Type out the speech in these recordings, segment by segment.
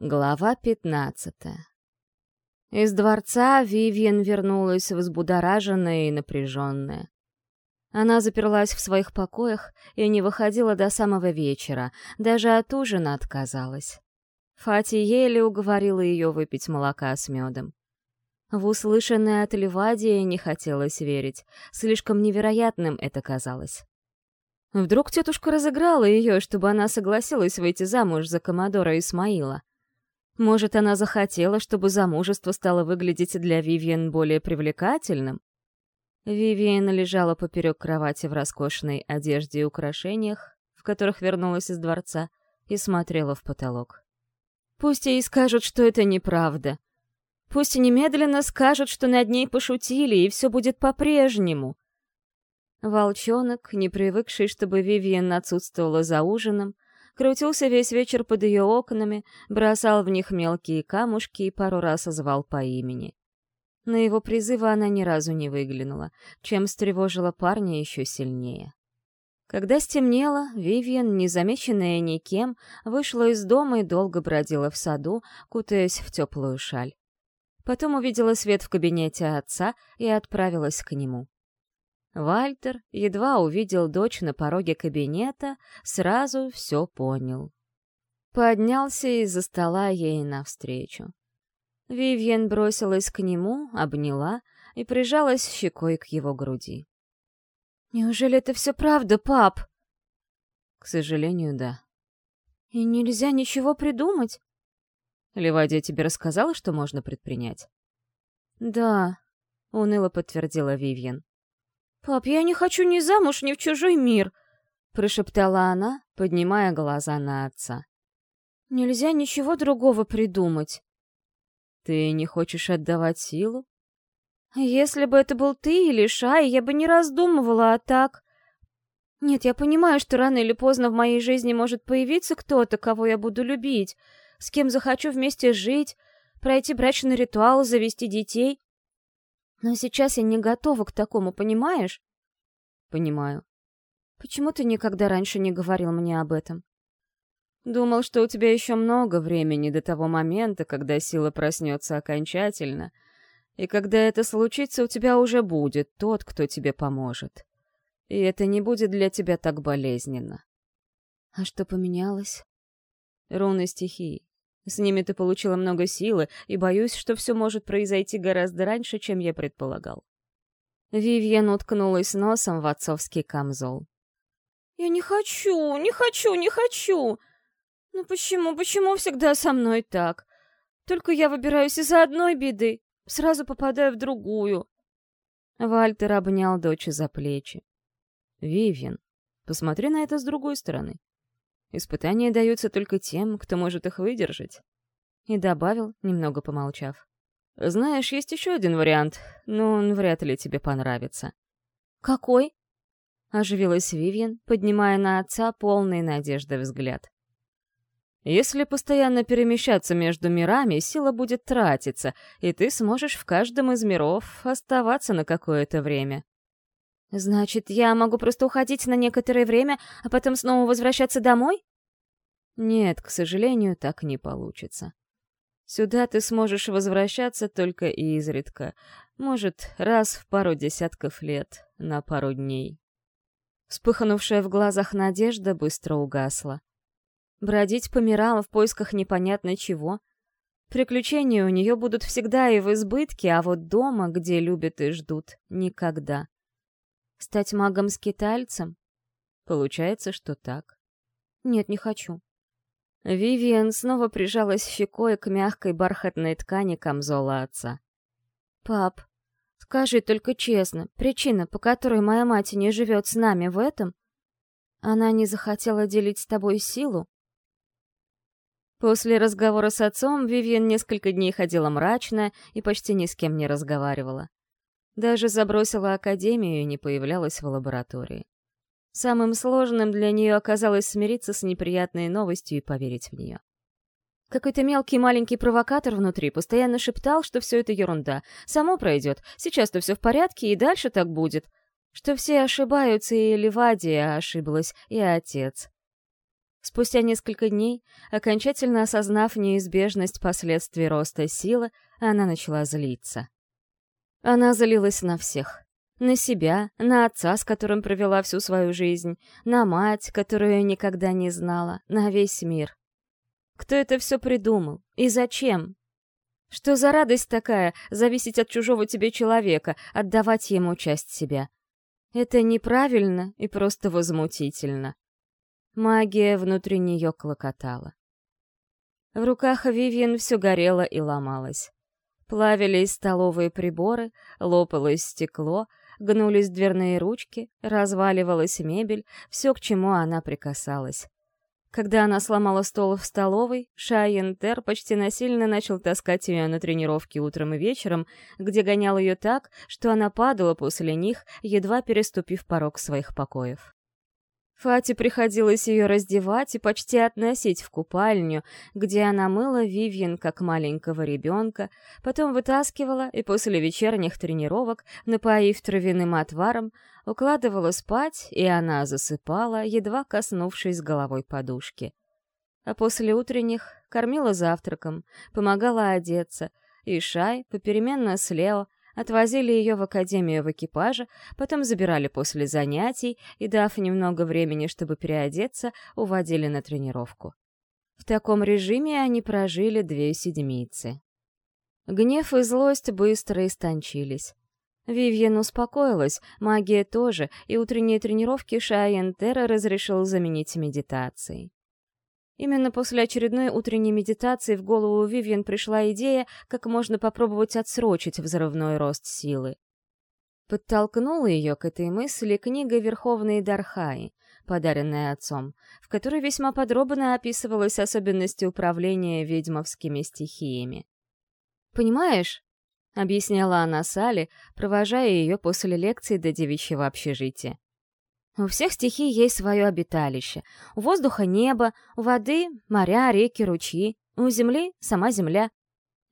Глава пятнадцатая. Из дворца Вивьен вернулась взбудораженная и напряженная. Она заперлась в своих покоях и не выходила до самого вечера, даже от ужина отказалась. Фати еле уговорила ее выпить молока с медом. В услышанное от Ливадии не хотелось верить, слишком невероятным это казалось. Вдруг тетушка разыграла ее, чтобы она согласилась выйти замуж за Комодора Исмаила. Может, она захотела, чтобы замужество стало выглядеть для Вивиан более привлекательным? Вивиан лежала поперек кровати в роскошной одежде и украшениях, в которых вернулась из дворца, и смотрела в потолок. Пусть ей скажут, что это неправда. Пусть немедленно скажут, что над ней пошутили, и все будет по-прежнему. Волчонок, не привыкший, чтобы Вивиан отсутствовала за ужином, крутился весь вечер под ее окнами, бросал в них мелкие камушки и пару раз звал по имени. На его призывы она ни разу не выглянула, чем встревожила парня еще сильнее. Когда стемнело, Вивиан, незамеченная никем, вышла из дома и долго бродила в саду, кутаясь в теплую шаль. Потом увидела свет в кабинете отца и отправилась к нему. Вальтер едва увидел дочь на пороге кабинета, сразу все понял. Поднялся из-за стола ей навстречу. Вивьен бросилась к нему, обняла и прижалась щекой к его груди. «Неужели это все правда, пап?» «К сожалению, да». «И нельзя ничего придумать?» «Левадия тебе рассказала, что можно предпринять?» «Да», — уныло подтвердила Вивьен. «Пап, я не хочу ни замуж, ни в чужой мир!» — прошептала она, поднимая глаза на отца. «Нельзя ничего другого придумать». «Ты не хочешь отдавать силу?» «Если бы это был ты или Шай, я бы не раздумывала, а так...» «Нет, я понимаю, что рано или поздно в моей жизни может появиться кто-то, кого я буду любить, с кем захочу вместе жить, пройти брачный ритуал, завести детей. Но сейчас я не готова к такому, понимаешь? Понимаю. Почему ты никогда раньше не говорил мне об этом? Думал, что у тебя еще много времени до того момента, когда сила проснется окончательно, и когда это случится, у тебя уже будет тот, кто тебе поможет. И это не будет для тебя так болезненно. А что поменялось? Руны стихии. С ними ты получила много силы, и боюсь, что все может произойти гораздо раньше, чем я предполагал. Вивьен уткнулась носом в отцовский камзол. «Я не хочу, не хочу, не хочу! Ну почему, почему всегда со мной так? Только я выбираюсь из одной беды, сразу попадаю в другую». Вальтер обнял дочь за плечи. «Вивьен, посмотри на это с другой стороны. Испытания даются только тем, кто может их выдержать. И добавил, немного помолчав. Знаешь, есть еще один вариант, но он вряд ли тебе понравится. Какой? Оживилась Вивьен, поднимая на отца полный надежды взгляд. Если постоянно перемещаться между мирами, сила будет тратиться, и ты сможешь в каждом из миров оставаться на какое-то время. Значит, я могу просто уходить на некоторое время, а потом снова возвращаться домой? Нет, к сожалению, так не получится. Сюда ты сможешь возвращаться только изредка, может, раз в пару десятков лет, на пару дней. Вспыхнувшая в глазах надежда быстро угасла. Бродить по мирам в поисках непонятно чего. Приключения у нее будут всегда и в избытке, а вот дома, где любят и ждут, никогда. Стать магом-скитальцем? Получается, что так. Нет, не хочу. Вивиан снова прижалась щекой к мягкой бархатной ткани камзола отца. «Пап, скажи только честно, причина, по которой моя мать не живет с нами в этом? Она не захотела делить с тобой силу?» После разговора с отцом Вивиан несколько дней ходила мрачная и почти ни с кем не разговаривала. Даже забросила академию и не появлялась в лаборатории. Самым сложным для нее оказалось смириться с неприятной новостью и поверить в нее. Какой-то мелкий маленький провокатор внутри постоянно шептал, что все это ерунда, само пройдет, сейчас-то все в порядке и дальше так будет, что все ошибаются, и Ливадия ошиблась, и отец. Спустя несколько дней, окончательно осознав неизбежность последствий роста силы, она начала злиться. Она злилась на всех. На себя, на отца, с которым провела всю свою жизнь, на мать, которую никогда не знала, на весь мир. Кто это все придумал? И зачем? Что за радость такая — зависеть от чужого тебе человека, отдавать ему часть себя? Это неправильно и просто возмутительно. Магия внутри нее клокотала. В руках Вивьен все горело и ломалось. Плавились столовые приборы, лопалось стекло, гнулись дверные ручки, разваливалась мебель, все, к чему она прикасалась. Когда она сломала стол в столовой, Шайентер почти насильно начал таскать ее на тренировки утром и вечером, где гонял ее так, что она падала после них, едва переступив порог своих покоев. Фати приходилось ее раздевать и почти относить в купальню, где она мыла Вивьен как маленького ребенка, потом вытаскивала и после вечерних тренировок, напоив травяным отваром, укладывала спать, и она засыпала, едва коснувшись головой подушки. А после утренних кормила завтраком, помогала одеться, и Шай, попеременно с Лео, отвозили ее в академию в экипаже, потом забирали после занятий и, дав немного времени, чтобы переодеться, уводили на тренировку. В таком режиме они прожили две седмицы. Гнев и злость быстро истончились. Вивьен успокоилась, магия тоже, и утренние тренировки Шайен Терра разрешил заменить медитацией. Именно после очередной утренней медитации в голову Вивьен пришла идея, как можно попробовать отсрочить взрывной рост силы. Подтолкнула ее к этой мысли книга Верховной Дархаи, подаренная отцом, в которой весьма подробно описывалась особенности управления ведьмовскими стихиями. «Понимаешь?» — объясняла она Сале, провожая ее после лекции до девичьего общежития. У всех стихий есть свое обиталище. У воздуха — небо, у воды — моря, реки, ручьи, у земли — сама земля.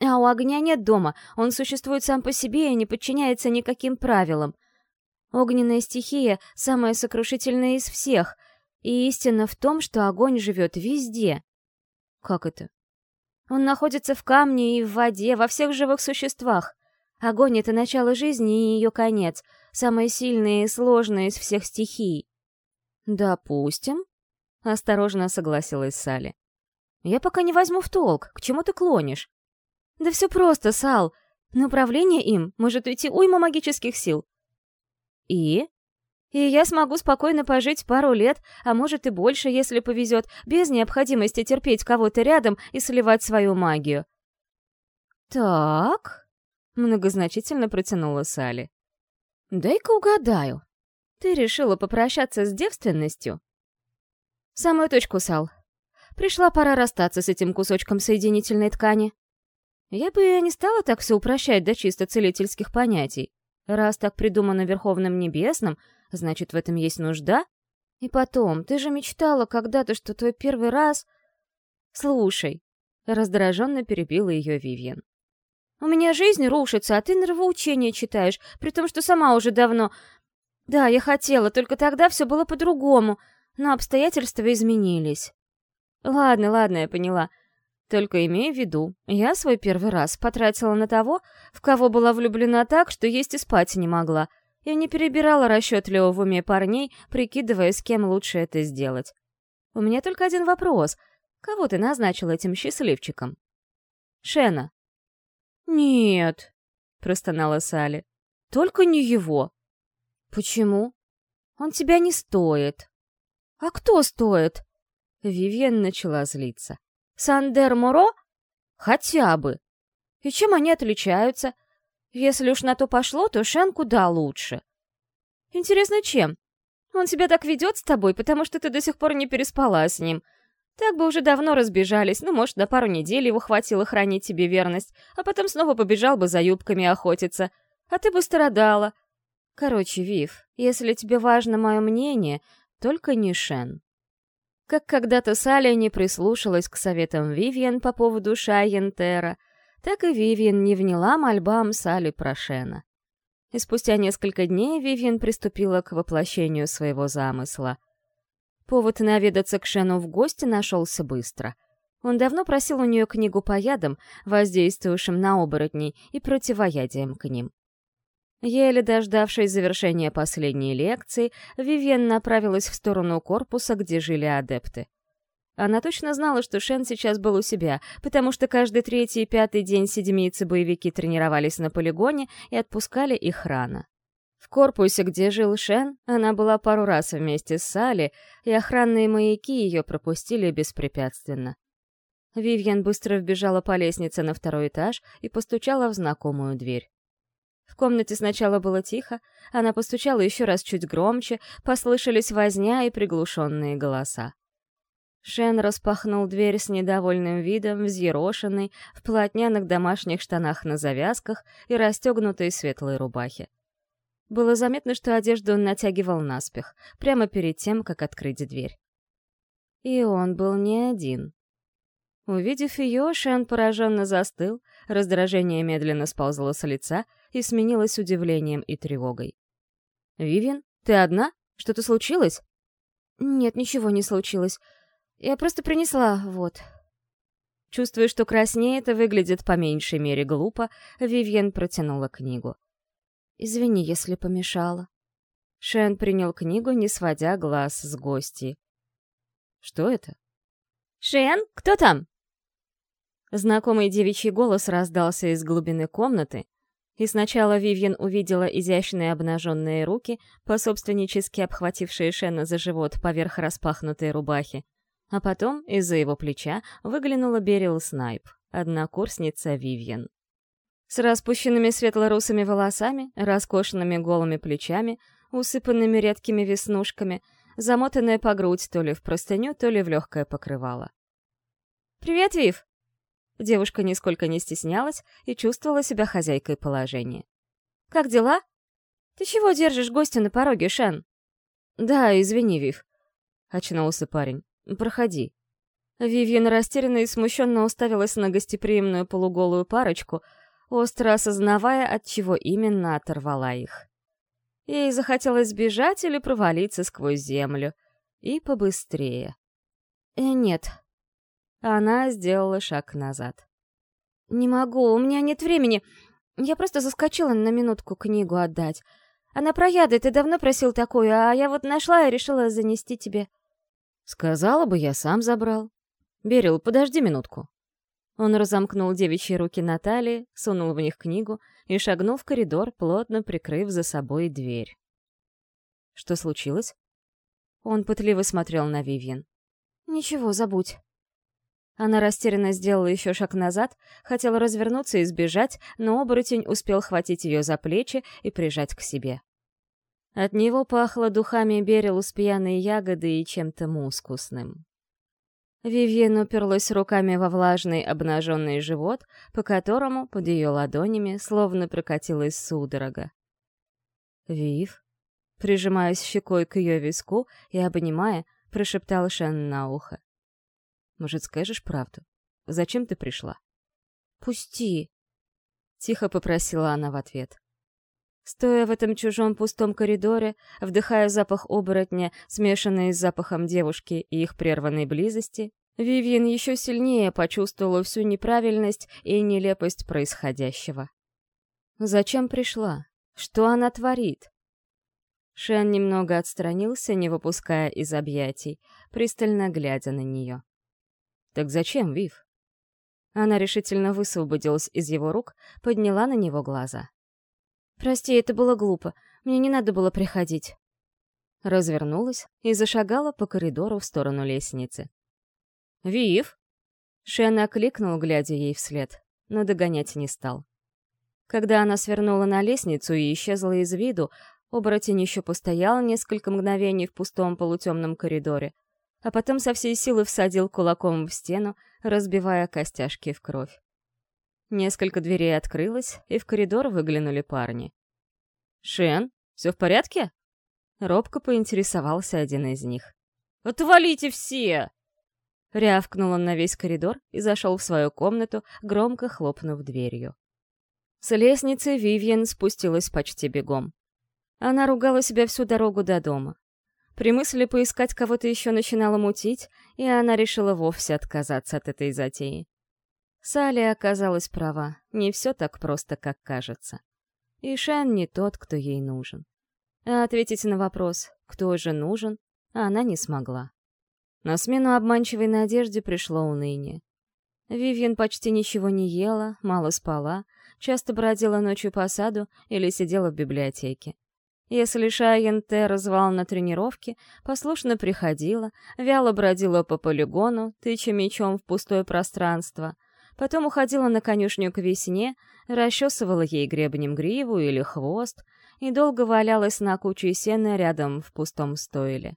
А у огня нет дома, он существует сам по себе и не подчиняется никаким правилам. Огненная стихия — самая сокрушительная из всех, и истина в том, что огонь живет везде. Как это? Он находится в камне и в воде, во всех живых существах. Огонь — это начало жизни и ее конец, самое сильное и сложное из всех стихий. «Допустим», — осторожно согласилась Салли. «Я пока не возьму в толк, к чему ты клонишь?» «Да все просто, Сал. На управление им может уйти уйма магических сил». «И?» «И я смогу спокойно пожить пару лет, а может и больше, если повезет, без необходимости терпеть кого-то рядом и сливать свою магию». «Так...» Многозначительно протянула Салли. «Дай-ка угадаю. Ты решила попрощаться с девственностью?» «Самую точку, Сал. Пришла пора расстаться с этим кусочком соединительной ткани. Я бы не стала так все упрощать до чисто целительских понятий. Раз так придумано Верховным Небесным, значит, в этом есть нужда. И потом, ты же мечтала когда-то, что твой первый раз... Слушай, раздраженно перебила ее Вивьен. У меня жизнь рушится, а ты нравоучение читаешь, при том, что сама уже давно... Да, я хотела, только тогда все было по-другому, но обстоятельства изменились. Ладно, ладно, я поняла. Только имея в виду, я свой первый раз потратила на того, в кого была влюблена так, что есть и спать не могла. Я не перебирала расчетливо в уме парней, прикидывая, с кем лучше это сделать. У меня только один вопрос. Кого ты назначил этим счастливчиком? Шена. «Нет», — простонала Салли. «Только не его». «Почему?» «Он тебя не стоит». «А кто стоит?» Вивьен начала злиться. «Сандер Моро? Хотя бы. И чем они отличаются? Если уж на то пошло, то Шен куда лучше. Интересно, чем? Он себя так ведет с тобой, потому что ты до сих пор не переспала с ним. Так бы уже давно разбежались, ну, может, на пару недель его хватило хранить тебе верность, а потом снова побежал бы за юбками охотиться. А ты бы страдала. Короче, Вив, если тебе важно мое мнение, только не Шен. Как когда-то Салли не прислушалась к советам Вивьен по поводу Шайентера, так и Вивьен не вняла мольбам Салли про Шена. И спустя несколько дней Вивьен приступила к воплощению своего замысла — Повод наведаться к Шену в гости нашелся быстро. Он давно просил у нее книгу по ядам, воздействующим на оборотней и противоядием к ним. Еле дождавшись завершения последней лекции, Вивьен направилась в сторону корпуса, где жили адепты. Она точно знала, что Шен сейчас был у себя, потому что каждый третий и пятый день седмицы-боевики тренировались на полигоне и отпускали их рано. Корпусе, где жил Шен, она была пару раз вместе с Салли, и охранные маяки ее пропустили беспрепятственно. Вивьен быстро вбежала по лестнице на второй этаж и постучала в знакомую дверь. В комнате сначала было тихо, она постучала еще раз чуть громче, послышались возня и приглушенные голоса. Шен распахнул дверь с недовольным видом, взъерошенный, в полотняных домашних штанах на завязках и расстегнутой светлой рубахе. Было заметно, что одежду он натягивал наспех, прямо перед тем, как открыть дверь. И он был не один. Увидев ее, Шен пораженно застыл, раздражение медленно сползло с лица и сменилось удивлением и тревогой. «Вивин, ты одна? Что-то случилось?» «Нет, ничего не случилось. Я просто принесла, вот». Чувствуя, что краснеет и выглядит по меньшей мере глупо, Вивьен протянула книгу. «Извини, если помешала». Шен принял книгу, не сводя глаз с гостей. «Что это?» «Шен, кто там?» Знакомый девичий голос раздался из глубины комнаты, и сначала Вивьен увидела изящные обнаженные руки, пособственнически обхватившие Шена за живот поверх распахнутой рубахи, а потом из-за его плеча выглянула Берил Снайп, однокурсница Вивьен. С распущенными светло-русыми волосами, роскошными голыми плечами, усыпанными редкими веснушками, замотанная по грудь то ли в простыню, то ли в легкое покрывало. «Привет, Вив!» Девушка нисколько не стеснялась и чувствовала себя хозяйкой положения. «Как дела? Ты чего держишь гостя на пороге, Шен?» «Да, извини, Вив», — очнулся парень. «Проходи». Вивьен растерянно и смущенно уставилась на гостеприимную полуголую парочку, остро осознавая, от чего именно оторвала их. Ей захотелось сбежать или провалиться сквозь землю. И побыстрее. «Э, нет», она сделала шаг назад. «Не могу, у меня нет времени. Я просто заскочила на минутку книгу отдать. Она про яды, ты давно просил такую, а я вот нашла и решила занести тебе». «Сказала бы, я сам забрал». «Берил, подожди минутку». Он разомкнул девичьи руки Натальи, сунул в них книгу и шагнул в коридор, плотно прикрыв за собой дверь. Что случилось? Он пытливо смотрел на Вивьен. «Ничего, забудь». Она растерянно сделала еще шаг назад, хотела развернуться и сбежать, но оборотень успел хватить ее за плечи и прижать к себе. От него пахло духами берилус пьяной ягоды и чем-то мускусным. Вивьен уперлась руками во влажный обнаженный живот, по которому, под ее ладонями, словно прокатилась судорога. «Вив?» Прижимаясь щекой к ее виску и обнимая, прошептал Шен на ухо. Может, скажешь правду? Зачем ты пришла?» «Пусти!» — тихо попросила она в ответ. Стоя в этом чужом пустом коридоре, вдыхая запах оборотня, смешанный с запахом девушки и их прерванной близости, Вивьен еще сильнее почувствовала всю неправильность и нелепость происходящего. Зачем пришла? Что она творит? Шен немного отстранился, не выпуская из объятий, пристально глядя на нее. «Так зачем, Вив?» Она решительно высвободилась из его рук, подняла на него глаза. «Прости, это было глупо. Мне не надо было приходить». Развернулась и зашагала по коридору в сторону лестницы. «Вив!» Шен окликнул, глядя ей вслед, но догонять не стал. Когда она свернула на лестницу и исчезла из виду, оборотень еще постоял несколько мгновений в пустом полутемном коридоре, а потом со всей силы всадил кулаком в стену, разбивая костяшки в кровь. Несколько дверей открылось, и в коридор выглянули парни. «Шен, все в порядке?» Робко поинтересовался один из них. «Отвалите все!» Рявкнул он на весь коридор и зашел в свою комнату, громко хлопнув дверью. С лестницы Вивьен спустилась почти бегом. Она ругала себя всю дорогу до дома. При мысли поискать кого-то еще начинала мутить, и она решила вовсе отказаться от этой затеи. Салли оказалась права, не все так просто, как кажется. И Шен не тот, кто ей нужен. А ответить на вопрос, кто же нужен, она не смогла. На смену обманчивой надежде пришло уныние. Вивьен почти ничего не ела, мало спала, часто бродила ночью по саду или сидела в библиотеке. Если Шайен Терра звал на тренировки, послушно приходила, вяло бродила по полигону, тыча мечом в пустое пространство, потом уходила на конюшню к весне, расчесывала ей гребнем гриву или хвост и долго валялась на куче сена рядом в пустом стойле.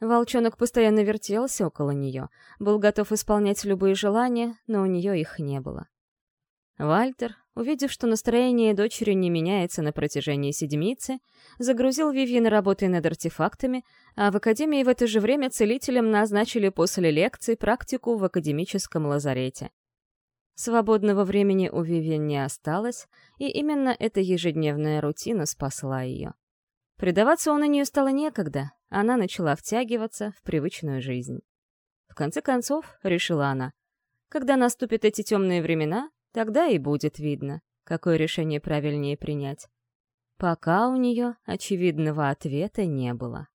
Волчонок постоянно вертелся около нее, был готов исполнять любые желания, но у нее их не было. Вальтер, увидев, что настроение дочери не меняется на протяжении седмицы, загрузил Вивьен работой над артефактами, а в академии в это же время целителям назначили после лекций практику в академическом лазарете. Свободного времени у Вивьен не осталось, и именно эта ежедневная рутина спасла ее. Предаваться он у нее стало некогда, она начала втягиваться в привычную жизнь. В конце концов, решила она, когда наступят эти темные времена, тогда и будет видно, какое решение правильнее принять. Пока у нее очевидного ответа не было.